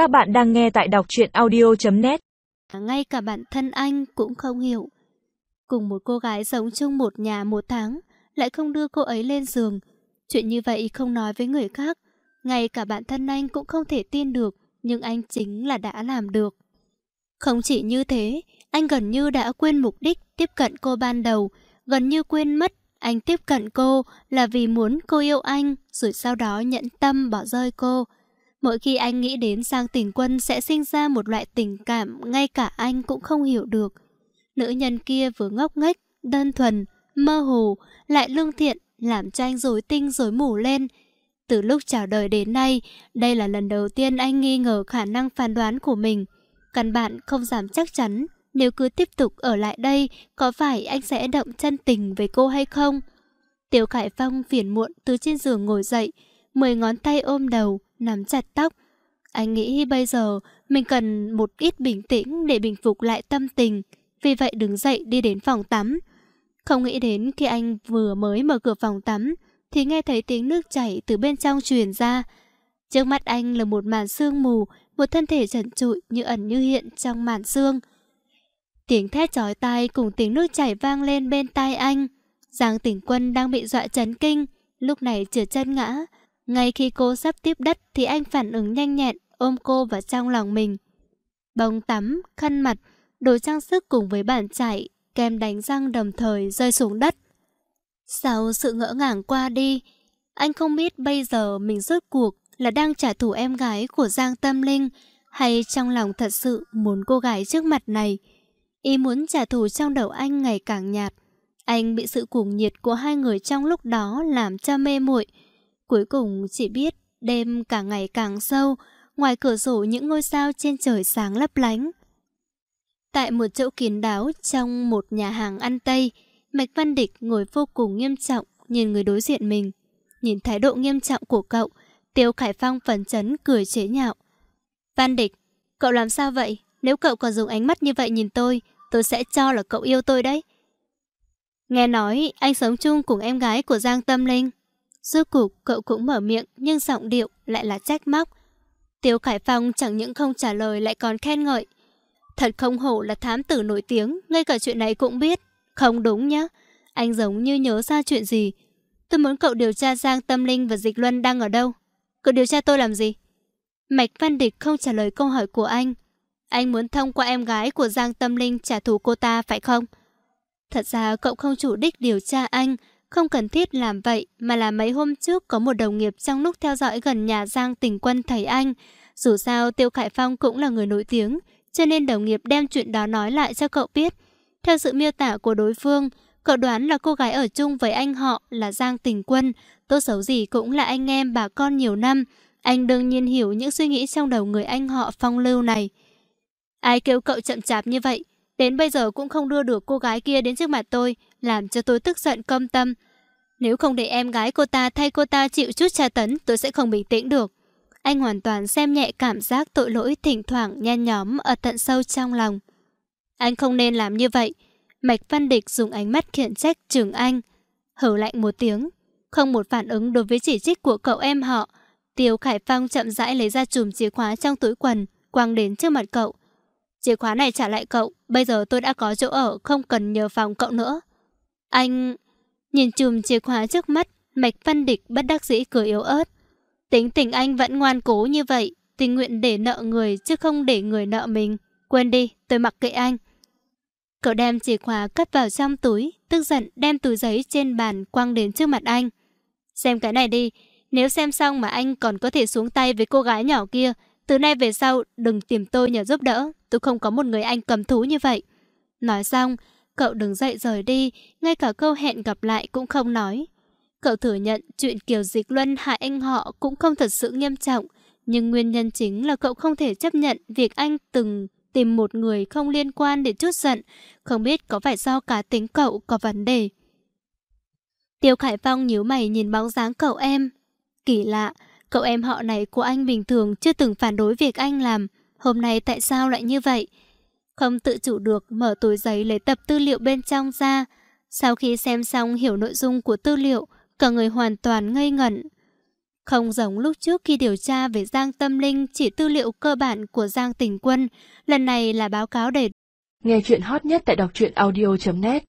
Các bạn đang nghe tại đọc truyện audio.net Ngay cả bản thân anh cũng không hiểu. Cùng một cô gái sống chung một nhà một tháng, lại không đưa cô ấy lên giường. Chuyện như vậy không nói với người khác. Ngay cả bản thân anh cũng không thể tin được, nhưng anh chính là đã làm được. Không chỉ như thế, anh gần như đã quên mục đích tiếp cận cô ban đầu, gần như quên mất anh tiếp cận cô là vì muốn cô yêu anh, rồi sau đó nhẫn tâm bỏ rơi cô. Mỗi khi anh nghĩ đến Giang Tình Quân sẽ sinh ra một loại tình cảm ngay cả anh cũng không hiểu được. Nữ nhân kia vừa ngốc nghếch, đơn thuần, mơ hồ, lại lương thiện, làm cho anh rối tinh rối mù lên. Từ lúc chào đời đến nay, đây là lần đầu tiên anh nghi ngờ khả năng phán đoán của mình. Căn bản không dám chắc chắn, nếu cứ tiếp tục ở lại đây, có phải anh sẽ động chân tình với cô hay không? Tiểu Khải Phong phiền muộn từ trên giường ngồi dậy, mười ngón tay ôm đầu, nắm chặt tóc. Anh nghĩ bây giờ mình cần một ít bình tĩnh để bình phục lại tâm tình, vì vậy đứng dậy đi đến phòng tắm. Không nghĩ đến khi anh vừa mới mở cửa phòng tắm, thì nghe thấy tiếng nước chảy từ bên trong truyền ra. Trước mắt anh là một màn sương mù, một thân thể trần trụi như ẩn như hiện trong màn sương. Tiếng thét chói tai cùng tiếng nước chảy vang lên bên tai anh. Giang tỉnh quân đang bị dọa chấn kinh, lúc này trượt chân ngã. Ngay khi cô sắp tiếp đất thì anh phản ứng nhanh nhẹn, ôm cô vào trong lòng mình. Bông tắm, khăn mặt, đồ trang sức cùng với bàn chải, kem đánh răng đồng thời rơi xuống đất. Sau sự ngỡ ngàng qua đi, anh không biết bây giờ mình rốt cuộc là đang trả thù em gái của Giang Tâm Linh hay trong lòng thật sự muốn cô gái trước mặt này. Ý muốn trả thù trong đầu anh ngày càng nhạt. Anh bị sự cuồng nhiệt của hai người trong lúc đó làm cho mê muội. Cuối cùng chỉ biết đêm càng ngày càng sâu, ngoài cửa sổ những ngôi sao trên trời sáng lấp lánh. Tại một chỗ kín đáo trong một nhà hàng ăn Tây, Mạch Văn Địch ngồi vô cùng nghiêm trọng nhìn người đối diện mình. Nhìn thái độ nghiêm trọng của cậu, Tiêu Khải Phong phấn chấn cười chế nhạo. Văn Địch, cậu làm sao vậy? Nếu cậu còn dùng ánh mắt như vậy nhìn tôi, tôi sẽ cho là cậu yêu tôi đấy. Nghe nói anh sống chung cùng em gái của Giang Tâm Linh. Rốt cục cậu cũng mở miệng nhưng giọng điệu lại là trách móc. Tiêu Khải Phong chẳng những không trả lời lại còn khen ngợi. Thật không hổ là thám tử nổi tiếng, ngay cả chuyện này cũng biết. Không đúng nhá, anh giống như nhớ ra chuyện gì. Tôi muốn cậu điều tra Giang Tâm Linh và Dịch Luân đang ở đâu. Cậu điều tra tôi làm gì? Mạch Văn Địch không trả lời câu hỏi của anh. Anh muốn thông qua em gái của Giang Tâm Linh trả thù cô ta phải không? Thật ra cậu không chủ đích điều tra anh, không cần thiết làm vậy mà là mấy hôm trước có một đồng nghiệp trong lúc theo dõi gần nhà Giang Tình Quân thầy anh. Dù sao Tiêu Khải Phong cũng là người nổi tiếng, cho nên đồng nghiệp đem chuyện đó nói lại cho cậu biết. Theo sự miêu tả của đối phương, cậu đoán là cô gái ở chung với anh họ là Giang Tình Quân, tốt xấu gì cũng là anh em bà con nhiều năm. Anh đương nhiên hiểu những suy nghĩ trong đầu người anh họ phong lưu này. Ai kêu cậu chậm chạp như vậy? Đến bây giờ cũng không đưa được cô gái kia đến trước mặt tôi, làm cho tôi tức giận công tâm. Nếu không để em gái cô ta thay cô ta chịu chút tra tấn, tôi sẽ không bình tĩnh được. Anh hoàn toàn xem nhẹ cảm giác tội lỗi thỉnh thoảng nhen nhóm ở tận sâu trong lòng. Anh không nên làm như vậy. Mạch Văn Địch dùng ánh mắt khiển trách trường anh. Hử lạnh một tiếng. Không một phản ứng đối với chỉ trích của cậu em họ. Tiêu Khải Phong chậm rãi lấy ra chùm chìa khóa trong túi quần, quăng đến trước mặt cậu. Chìa khóa này trả lại cậu, bây giờ tôi đã có chỗ ở, không cần nhờ phòng cậu nữa. Anh... Nhìn chùm chìa khóa trước mắt, Mạch Văn Địch bất đắc dĩ cười yếu ớt. Tính tình anh vẫn ngoan cố như vậy, tình nguyện để nợ người chứ không để người nợ mình. Quên đi, tôi mặc kệ anh. Cậu đem chìa khóa cất vào trong túi, tức giận đem túi giấy trên bàn quăng đến trước mặt anh. Xem cái này đi, nếu xem xong mà anh còn có thể xuống tay với cô gái nhỏ kia, từ nay về sau đừng tìm tôi nhờ giúp đỡ, tôi không có một người anh cầm thú như vậy. Nói xong, cậu đứng dậy rời đi, ngay cả câu hẹn gặp lại cũng không nói. Cậu thừa nhận chuyện Kiều Dịch Luân hại anh họ cũng không thật sự nghiêm trọng, nhưng nguyên nhân chính là cậu không thể chấp nhận việc anh từng tìm một người không liên quan để chút giận, không biết có phải do cá tính cậu có vấn đề. Tiêu Khải Phong nhíu mày nhìn bóng dáng cậu em. Kỳ lạ, cậu em họ này của anh bình thường chưa từng phản đối việc anh làm, hôm nay tại sao lại như vậy? Không tự chủ được mở túi giấy lấy tập tư liệu bên trong ra. Sau khi xem xong hiểu nội dung của tư liệu, cả người hoàn toàn ngây ngẩn. Không giống lúc trước khi điều tra về Giang Tâm Linh chỉ tư liệu cơ bản của Giang Tình Quân, lần này là báo cáo đầy Nghe chuyện hot nhất tại đọc truyện audio.net